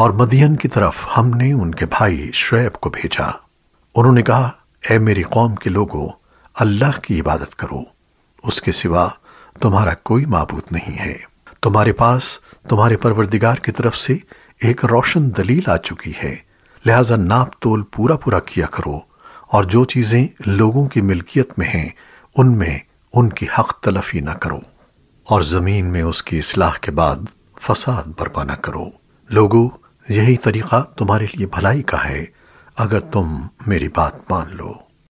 और मदियन की तरफ़ हमने उनके भाई शुएब को भेजा। उन्होंने कहा ए मेरी कौम के लोगों, अल्लाह की इबादत करो। उसके सिवा तुम्हारा कोई माबूद नहीं है। तुम्हारे पास तुम्हारे परवरदिगार की तरफ़ से एक रोशन दलील आ चुकी है। लिहाजा नाप तोल पूरा पूरा किया करो और जो चीज़ें लोगों की मिल्कियत में हैं, उनमें उनकी हक तलफी न करो और ज़मीन में उसकी इसलाह के बाद फसाद बर्पा न करो। लोगों यही तरीका तुम्हारे लिए भलाई का है अगर तुम मेरी बात मान लो।